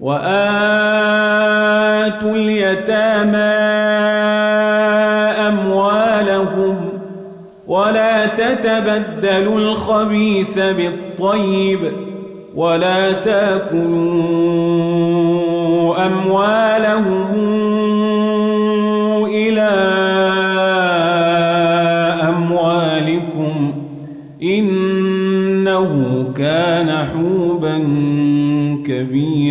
وآتوا اليتامى أموالهم ولا تتبدلوا الخبيث بالطيب ولا تأكلوا أموالهم إلى أموالكم إنه كان حوبا كبيرا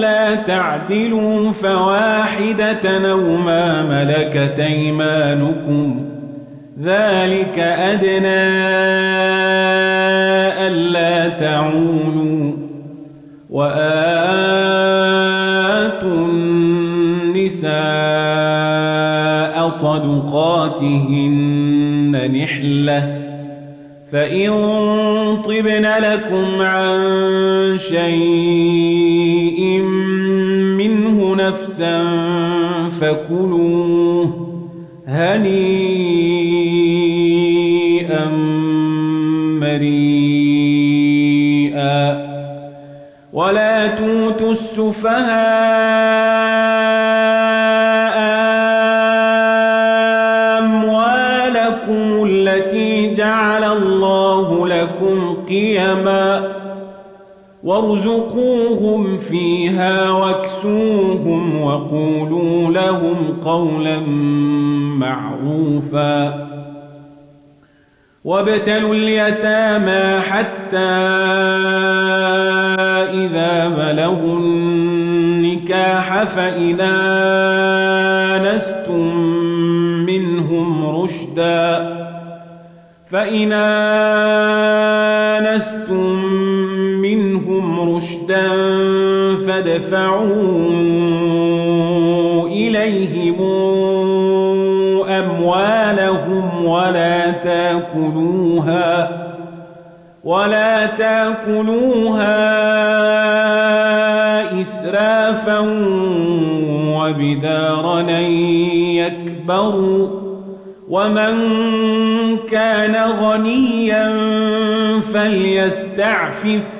ألا تعدلوا فواحدة أو ما ملكت أيمانكم ذلك أدنى ألا تعولوا وآتوا النساء صدقاتهن نحلة فإن طبن لكم عن شيء نفسا فكلوه هنيئا مريئا. ولا توتوا السفهاء أموالكم التي جعل الله لكم قيما وارزقوهم فيها واكسوهم وقولوا لهم قولا معروفا. وابتلوا اليتامى حتى إذا بلغوا النكاح فإن آنستم منهم رشدا فإن آنستم رشدا فادفعوا إليهم أموالهم ولا تأكلوها ولا تأكلوها إسرافا وبدارا يكبروا ومن كان غنيا فليستعفف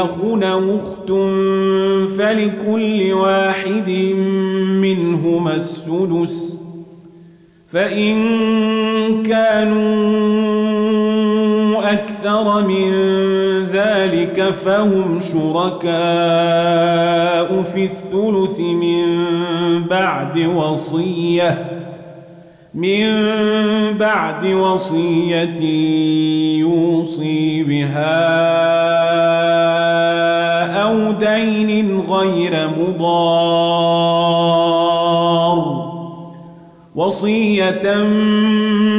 أخ أو أخت فلكل واحد منهما السدس فإن كانوا أكثر من ذلك فهم شركاء في الثلث من بعد وصية من بعد وصية يوصي بها غير مضار. وصية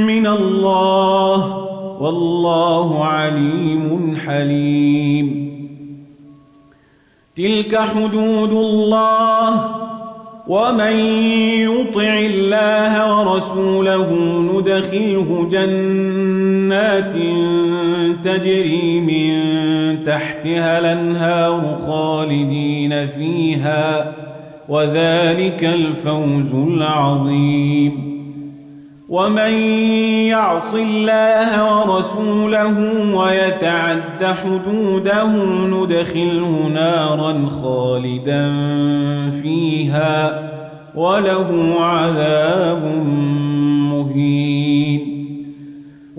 من الله والله عليم حليم. تلك حدود الله ومن يطع الله ورسوله ندخله جنات تجري من تحتها الأنهار خالدين فيها وذلك الفوز العظيم. ومن يعص الله ورسوله ويتعد حدوده ندخله نارا خالدا فيها وله عذاب مهين.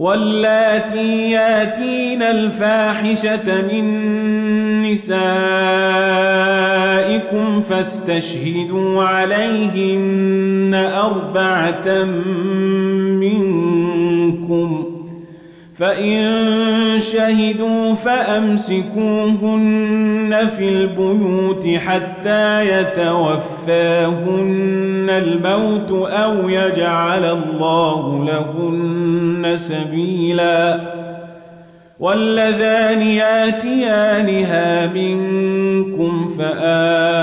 واللاتي ياتين الفاحشة من نسائكم فاستشهدوا عليهن أربعة منكم فإن شهدوا فأمسكوهن في البيوت حتى يتوفاهن الموت أو يجعل الله لهن سبيلا واللذان ياتيانها منكم فآذوهما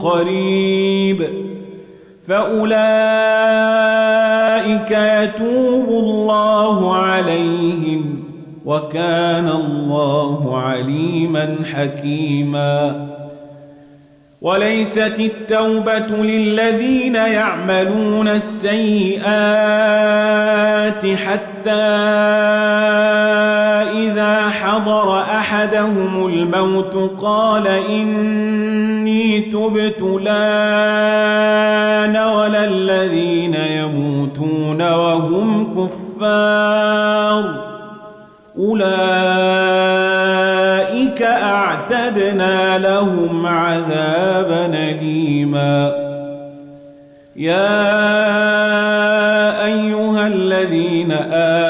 قريب فأولئك يتوب الله عليهم وكان الله عليما حكيما وليست التوبة للذين يعملون السيئات حتى إذا حضر أحدهم الموت قال إني تبت لأن ولا الذين يموتون وهم كفار. أولئك أعتدنا لهم عذابا أليما. يا أيها الذين آمنوا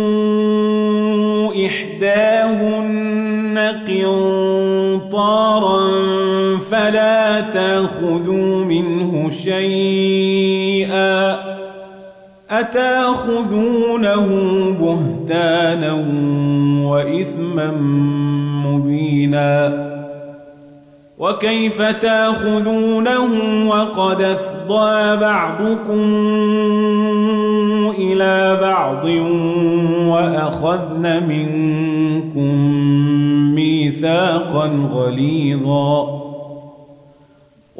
تأخذوا منه شيئا أتأخذونه بهتانا وإثما مبينا وكيف تأخذونه وقد أفضى بعضكم إلى بعض وأخذن منكم ميثاقا غليظا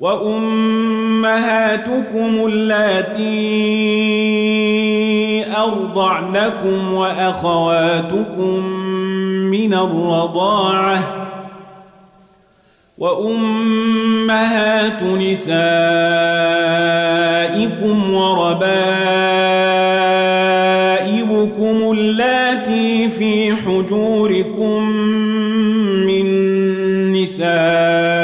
وأمهاتكم اللاتي أرضعنكم وأخواتكم من الرضاعة وأمهات نسائكم وربائبكم اللاتي في حجوركم من نسائكم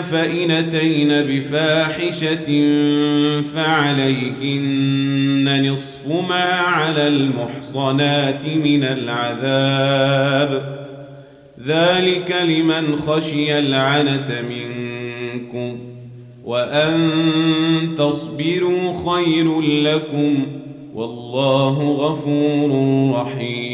فإن أتين بفاحشة فعليهن نصف ما على المحصنات من العذاب. ذلك لمن خشي العنة منكم وأن تصبروا خير لكم. والله غفور رحيم.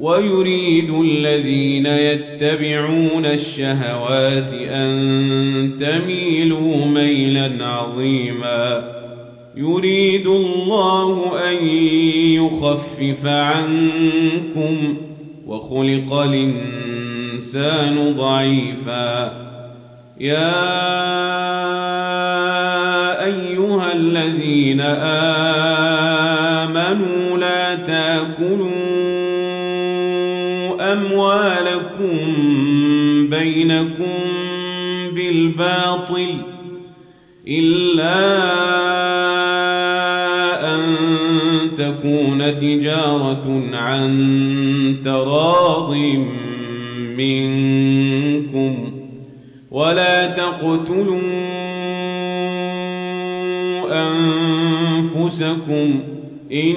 ويريد الذين يتبعون الشهوات أن تميلوا ميلا عظيما. يريد الله أن يخفف عنكم وخلق الإنسان ضعيفا. يا أيها الذين آمنوا لا تأكلوا أموالكم بينكم بالباطل إلا أن تكون تجارة عن تراض منكم ولا تقتلوا أنفسكم إن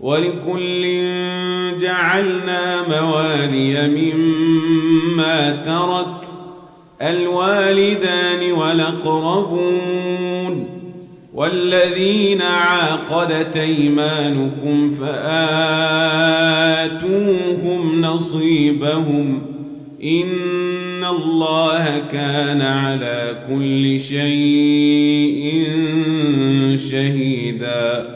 ولكل جعلنا موالي مما ترك الوالدان والأقربون والذين عاقدت أيمانكم فآتوهم نصيبهم إن الله كان على كل شيء شهيدا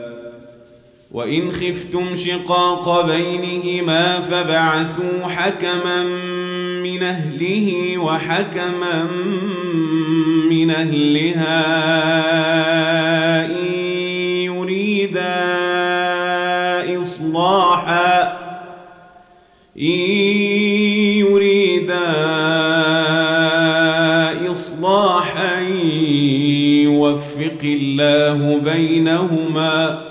وإن خفتم شقاق بينهما فبعثوا حكما من أهله وحكما من أهلها إن يريدا إصلاحا إن يوفق الله بينهما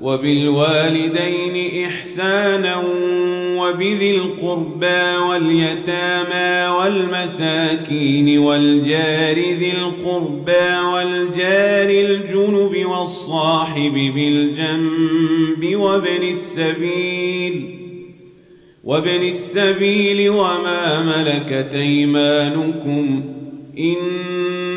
وبالوالدين إحسانا وبذي القربى واليتامى والمساكين والجار ذي القربى والجار الجنب والصاحب بالجنب وابن السبيل وابن السبيل وما ملكت أيمانكم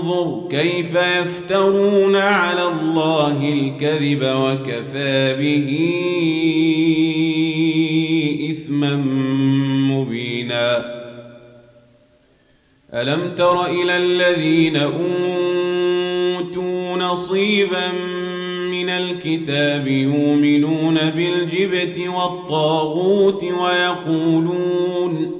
انظر كيف يفترون على الله الكذب وكفى به إثما مبينا. ألم تر إلى الذين أوتوا نصيبا من الكتاب يؤمنون بالجبت والطاغوت ويقولون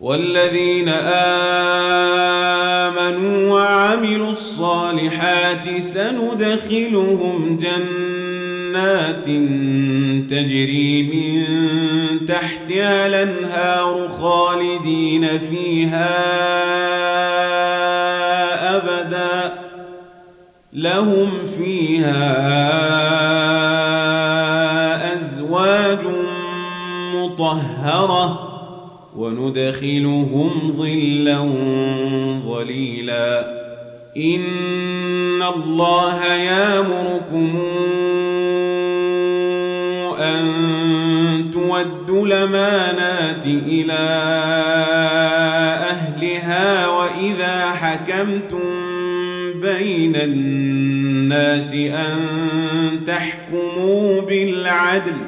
والذين آمنوا وعملوا الصالحات سندخلهم جنات تجري من تحتها الأنهار خالدين فيها أبدا. لهم فيها أزواج مطهرة. وندخلهم ظلا ظليلا. إن الله يامركم أن تودوا الأمانات إلى أهلها وإذا حكمتم بين الناس أن تحكموا بالعدل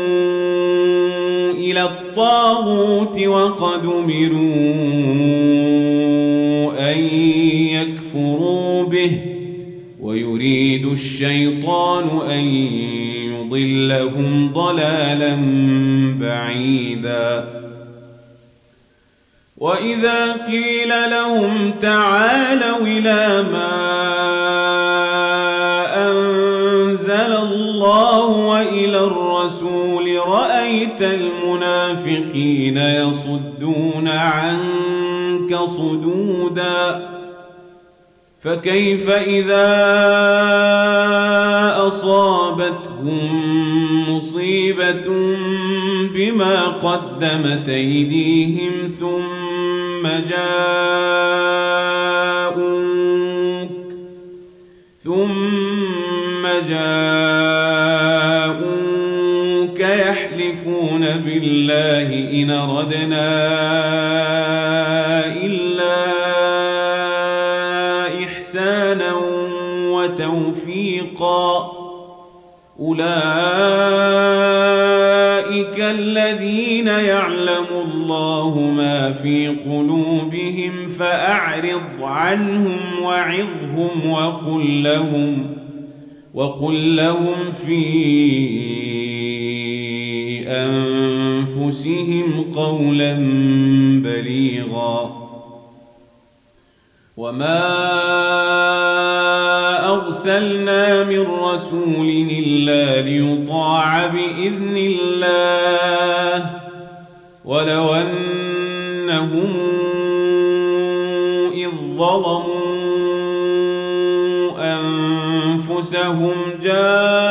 إلى الطاغوت وقد أمروا أن يكفروا به ويريد الشيطان أن يضلهم ضلالا بعيدا. وإذا قيل لهم تعالوا إلى ما أنزل الله وإلى الرسول رأيت المنافقين يصدون عنك صدودا فكيف إذا أصابتهم مصيبة بما قدمت أيديهم ثم جاءوك ثم جاءوك بالله إن ردنا إلا إحسانا وتوفيقا. أولئك الذين يعلم الله ما في قلوبهم فأعرض عنهم وعظهم وقل لهم وقل لهم في أنفسهم قولا بليغا. وما أرسلنا من رسول إلا ليطاع بإذن الله ولو أنهم إذ ظلموا أنفسهم جاءوك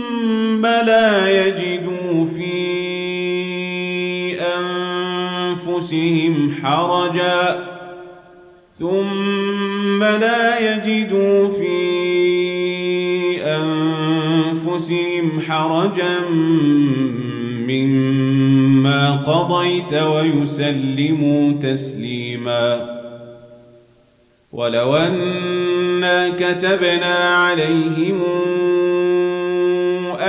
لا يجدوا في أنفسهم حرجا. ثم لا يجدوا في أنفسهم حرجا مما قضيت ويسلموا تسليما. ولو أنا كتبنا عليهم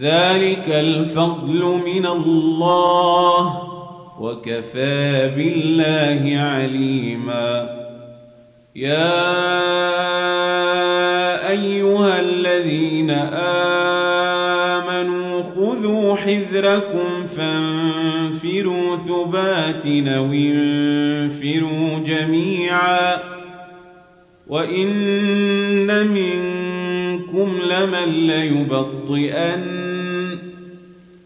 ذلك الفضل من الله وكفى بالله عليما. يا أيها الذين آمنوا خذوا حذركم فانفروا ثبات أو انفروا جميعا. وإن منكم لمن ليبطئن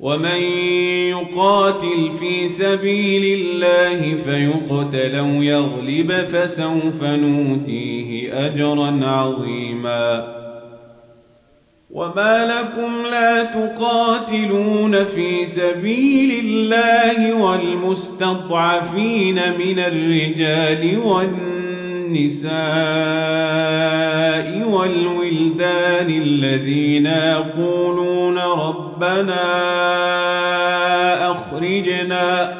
ومن يقاتل في سبيل الله فيقتل أو يغلب فسوف نوتيه أجرا عظيما. وما لكم لا تقاتلون في سبيل الله والمستضعفين من الرجال والنساء والولدان الذين يقولون ربنا أخرجنا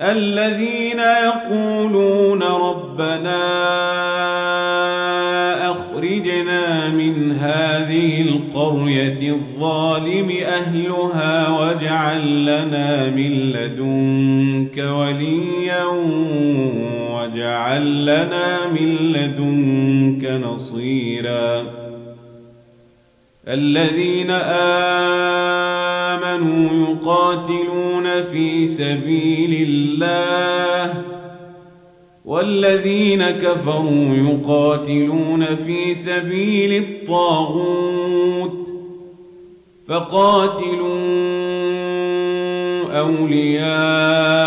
الذين يقولون ربنا أخرجنا من هذه القرية الظالم أهلها واجعل لنا من لدنك وليا. واجعل لنا من لدنك نصيرا الذين آمنوا يقاتلون في سبيل الله والذين كفروا يقاتلون في سبيل الطاغوت فقاتلوا أولياء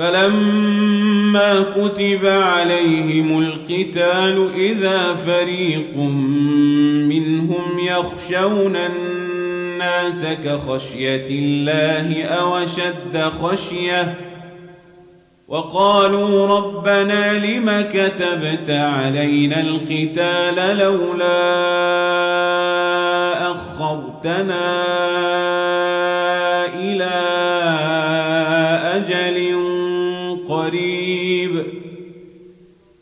فلما كتب عليهم القتال إذا فريق منهم يخشون الناس كخشية الله أو شد خشية وقالوا ربنا لم كتبت علينا القتال لولا أخرتنا إلى أجل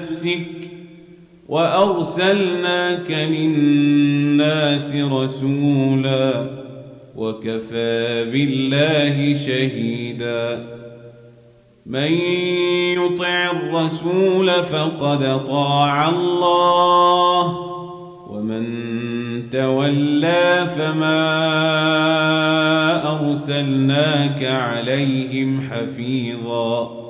نفسك وأرسلناك للناس رسولا وكفى بالله شهيداً. من يطع الرسول فقد طاع الله ومن تولى فما أرسلناك عليهم حفيظا.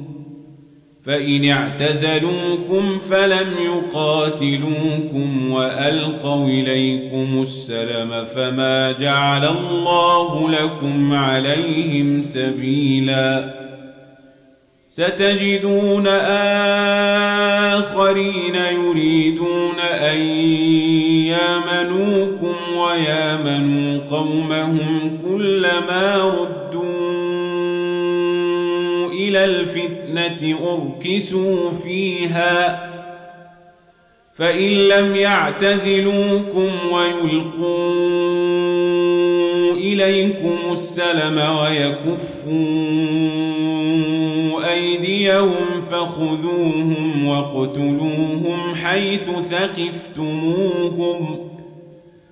فإن اعتزلوكم فلم يقاتلوكم وألقوا إليكم السلم فما جعل الله لكم عليهم سبيلا. ستجدون آخرين يريدون أن يامنوكم ويامنوا قومهم كلما ردوا إلى الفتنة أركسوا فيها فإن لم يعتزلوكم ويلقوا إليكم السلم ويكفوا أيديهم فخذوهم واقتلوهم حيث ثقفتموهم.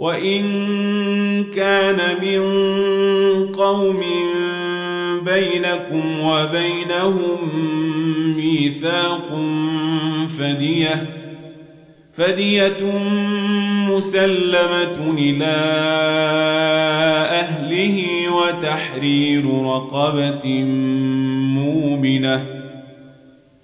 وإن كان من قوم بينكم وبينهم ميثاق فدية فدية مسلمة إلى أهله وتحرير رقبة مؤمنة.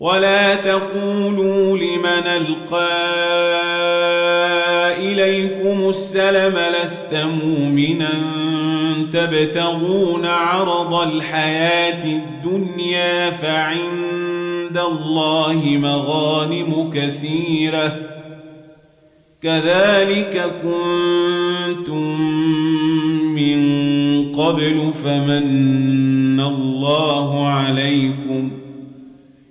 ولا تقولوا لمن القى اليكم السلم لست مؤمنا تبتغون عرض الحياة الدنيا فعند عند الله مغانم كثيرة كذلك كنتم من قبل فمن الله عليكم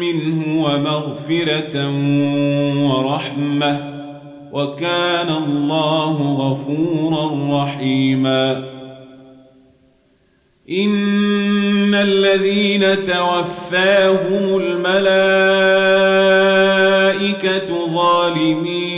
منه ومغفرة ورحمة وكان الله غفورا رحيما. إن الذين توفاهم الملائكة ظالمي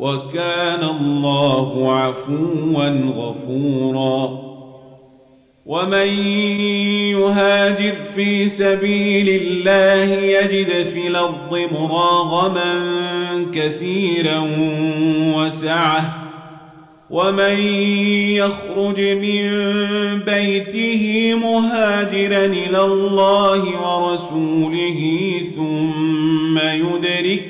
وكان الله عفوا غفورا. ومن يهاجر في سبيل الله يجد في الأرض مراغما كثيرا وسعة. ومن يخرج من بيته مهاجرا إلى الله ورسوله ثم يدركه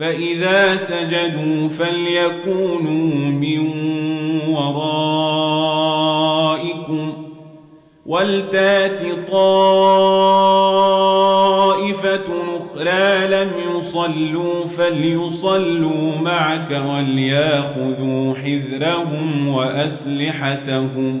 فإذا سجدوا فليكونوا من ورائكم ولتات طائفة أخرى لم يصلوا فليصلوا معك وليأخذوا حذرهم وأسلحتهم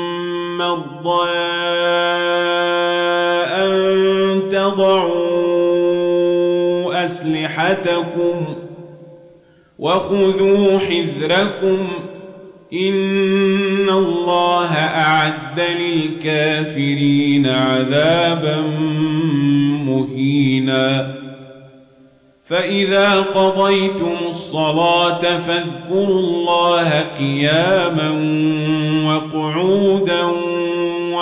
مرضى أن تضعوا أسلحتكم وخذوا حذركم إن الله أعد للكافرين عذابا مهينا فإذا قضيتم الصلاة فاذكروا الله قياما وقعودا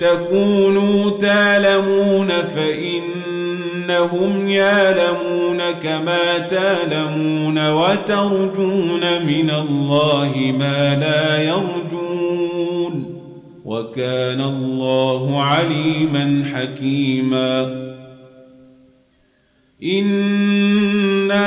تكونوا تعلمون فإنهم يعلمون كما تعلمون وترجون من الله ما لا يرجون وكان الله عليما حكيما إنا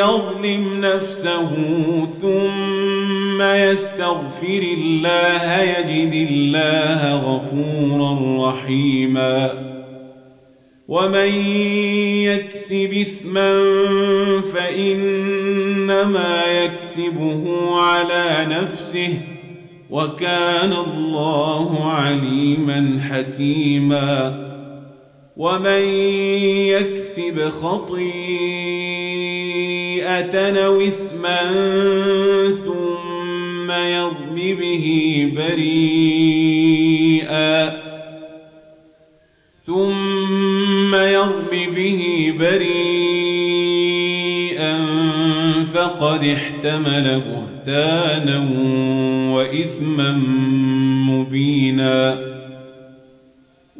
يظلم نفسه ثم يستغفر الله يجد الله غفورا رحيماً. ومن يكسب إثما فإنما يكسبه على نفسه وكان الله عليما حكيما. ومن يكسب خطيئه أو اثما ثم يرم به بريئا ثم يرم به بريئا فقد احتمل بهتانا وإثما مبينا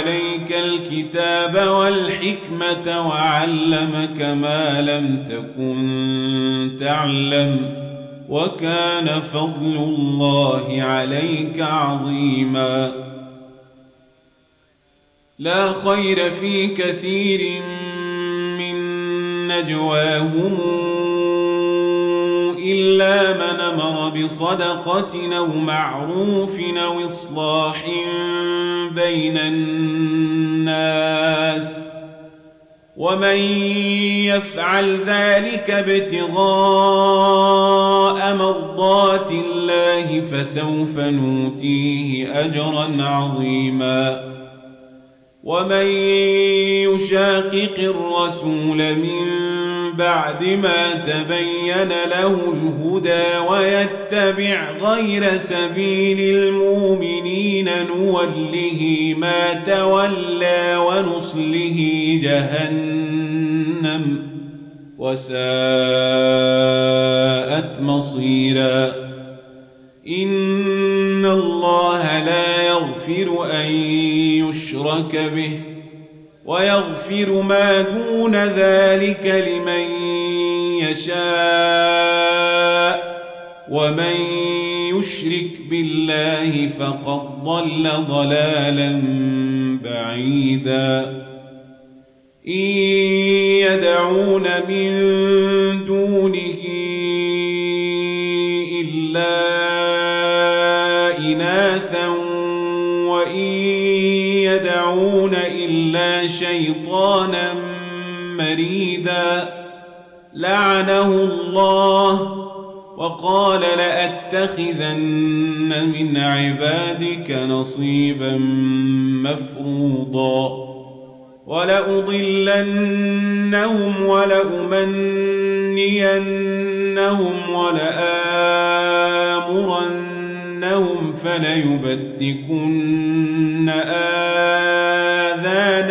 عليك الكتاب والحكمة وعلمك ما لم تكن تعلم وكان فضل الله عليك عظيماً. لا خير في كثير من نجواهم إلا من أمر بصدقة أو معروف أو إصلاح بين الناس ومن يفعل ذلك ابتغاء مرضات الله فسوف نوتيه أجرا عظيماً ومن يشاقق الرسول من بعد ما تبين له الهدى ويتبع غير سبيل المؤمنين نوله ما تولى ونصله جهنم وساءت مصيرا. إن الله لا يغفر أن يشرك به. ويغفر ما دون ذلك لمن يشاء. ومن يشرك بالله فقد ضل ضلالا بعيدا. إن يدعون من دونه شيطانا مريدا. لعنه الله وقال لأتخذن من عبادك نصيبا مفروضا. ولأضلنهم ولأمنينهم ولآمرن إنهم فليبتكن آذان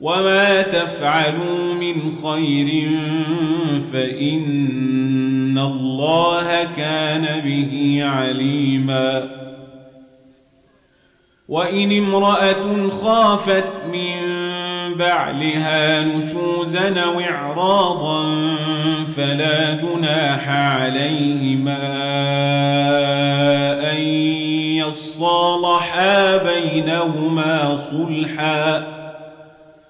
وما تفعلوا من خير فإن الله كان به عليماً وإن امرأة خافت من بعلها نشوزا أو إعراضا فلا جناح عليهما أن يصالحا بينهما صلحا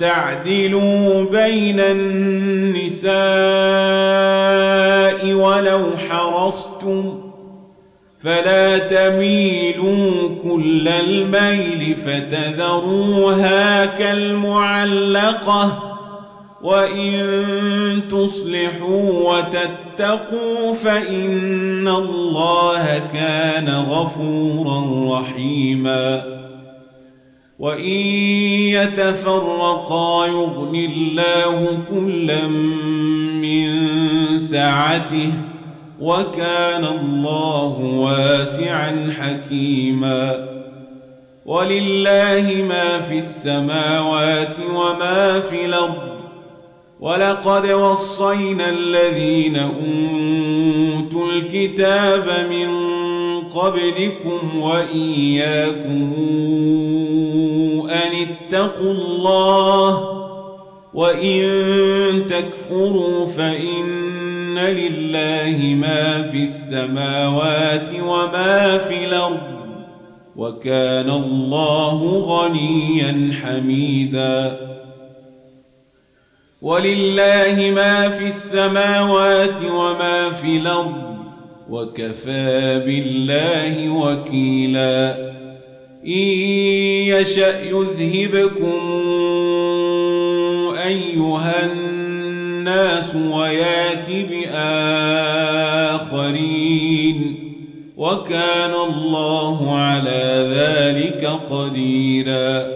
تعدلوا بين النساء ولو حرصتم فلا تميلوا كل الميل فتذروها كالمعلقة وإن تصلحوا وتتقوا فإن الله كان غفورا رحيما وإن يتفرقا يغني الله كلا من سعته وكان الله واسعا حكيما ولله ما في السماوات وما في الأرض ولقد وصينا الذين أوتوا الكتاب من قبلكم وإياكم أن اتقوا الله وإن تكفروا فإن لله ما في السماوات وما في الأرض وكان الله غنيا حميدا ولله ما في السماوات وما في الأرض وكفى بالله وكيلا. إن يشأ يذهبكم أيها الناس ويأت بآخرين وكان الله على ذلك قديرا.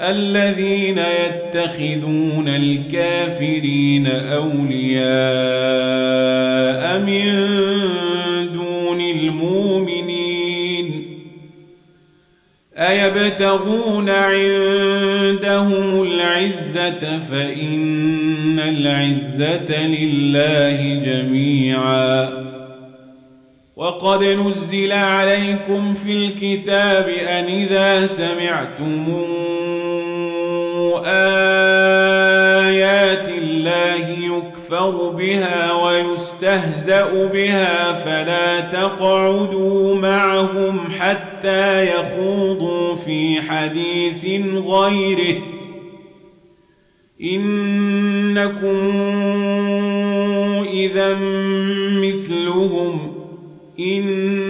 الذين يتخذون الكافرين أولياء من دون المؤمنين أيبتغون عندهم العزة فإن العزة لله جميعا وقد نزل عليكم في الكتاب أن إذا سمعتم آيات الله يكفر بها ويستهزأ بها فلا تقعدوا معهم حتى يخوضوا في حديث غيره. إنكم إذا مثلهم إن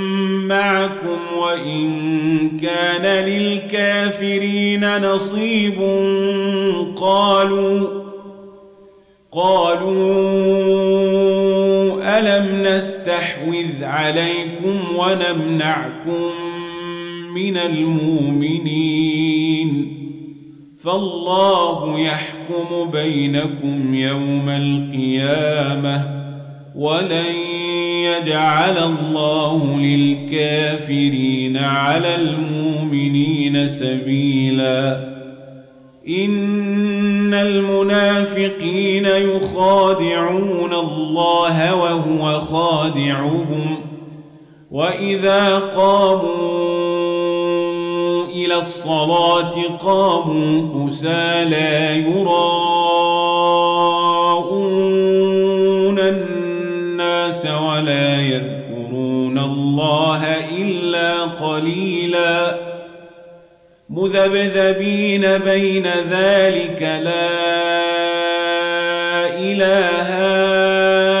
معكم وإن كان للكافرين نصيب قالوا قالوا ألم نستحوذ عليكم ونمنعكم من المؤمنين فالله يحكم بينكم يوم القيامة ولن يجعل الله للكافرين على المؤمنين سبيلا. إن المنافقين يخادعون الله وهو خادعهم. وإذا قاموا إلى الصلاة قاموا كسالى يراءون ولا يذكرون الله إلا قليلا. مذبذبين بين ذلك لا إله هؤلاء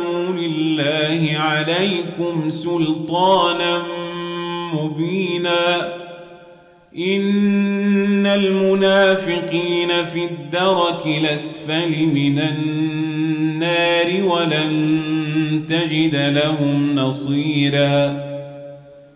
لله عليكم سلطانا مبينا. إن المنافقين في الدرك الأسفل من النار ولن تجد لهم نصيراً.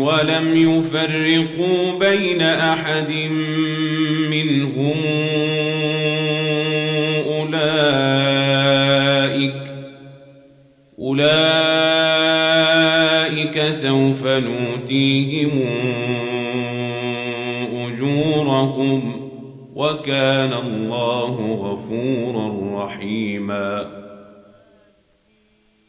ولم يفرقوا بين أحد منهم أولئك أولئك سوف نوتيهم أجورهم وكان الله غفورا رحيما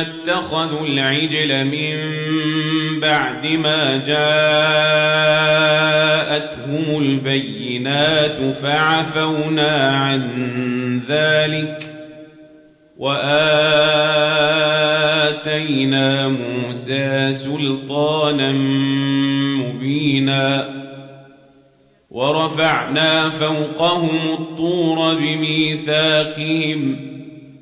اتخذوا العجل من بعد ما جاءتهم البينات فعفونا عن ذلك وآتينا موسى سلطانا مبينا ورفعنا فوقهم الطور بميثاقهم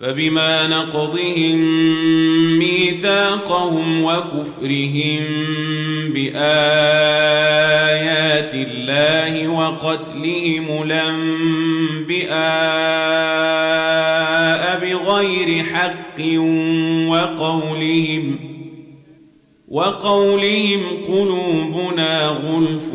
فبما نقضهم ميثاقهم وكفرهم بآيات الله وقتلهم الانبئاء بغير حق وقولهم وقولهم قلوبنا غلف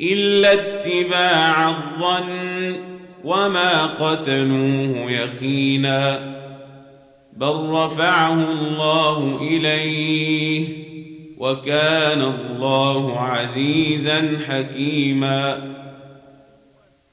إلا اتباع الظن وما قتلوه يقينا بل رفعه الله إليه وكان الله عزيزا حكيما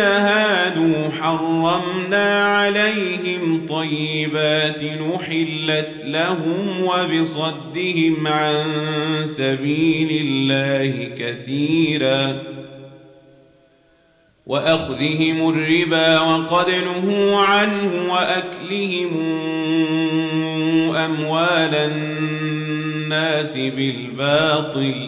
هادوا حرمنا عليهم طيبات نحلت لهم وبصدهم عن سبيل الله كثيرا وأخذهم الربا وقد نهوا عنه وأكلهم أموال الناس بالباطل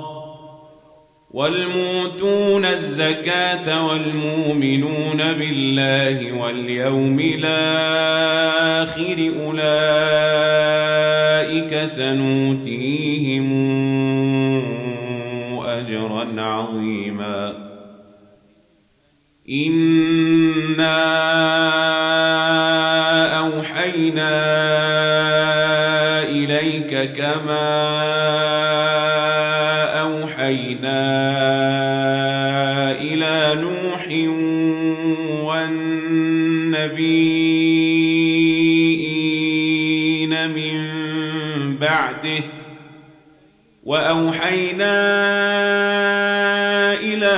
والموتون الزكاة والمؤمنون بالله واليوم الآخر أولئك سنوتيهم أجرا عظيما. إنا أوحينا إليك كما وأوحينا إلى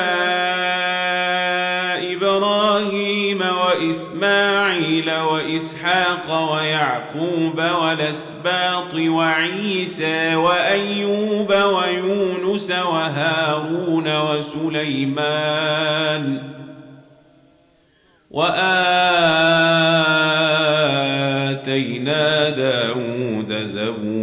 إبراهيم وإسماعيل وإسحاق ويعقوب والأسباط وعيسى وأيوب ويونس وهارون وسليمان وآتينا داود زبورا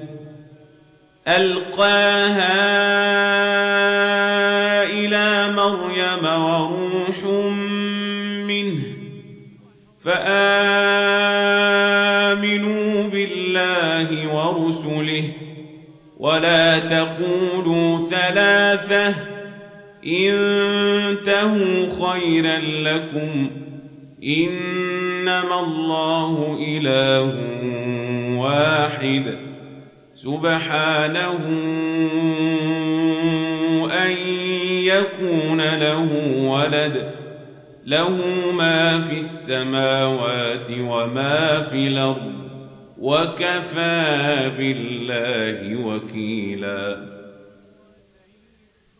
ألقاها إلى مريم وروح منه فآمنوا بالله ورسله ولا تقولوا ثلاثة انتهوا خيرا لكم إنما الله إله واحد سبحانه أن يكون له ولد. له ما في السماوات وما في الأرض. وكفى بالله وكيلا.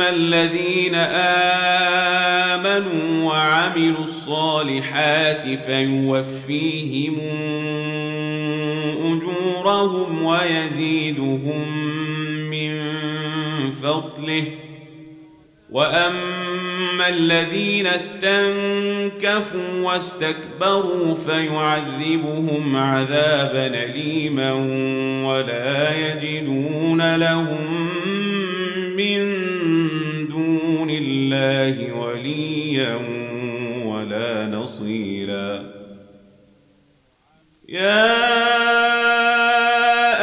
الذين امنوا وعملوا الصالحات فيوفيهم اجورهم ويزيدهم من فضله واما الذين استنكفوا واستكبروا فيعذبهم عذابا اليما ولا يجدون لهم من الله وليا ولا نصيرا. يا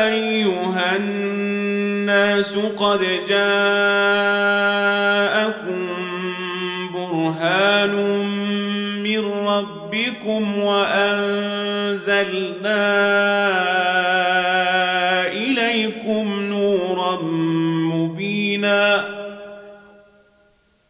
أيها الناس قد جاءكم برهان من ربكم وأنزلنا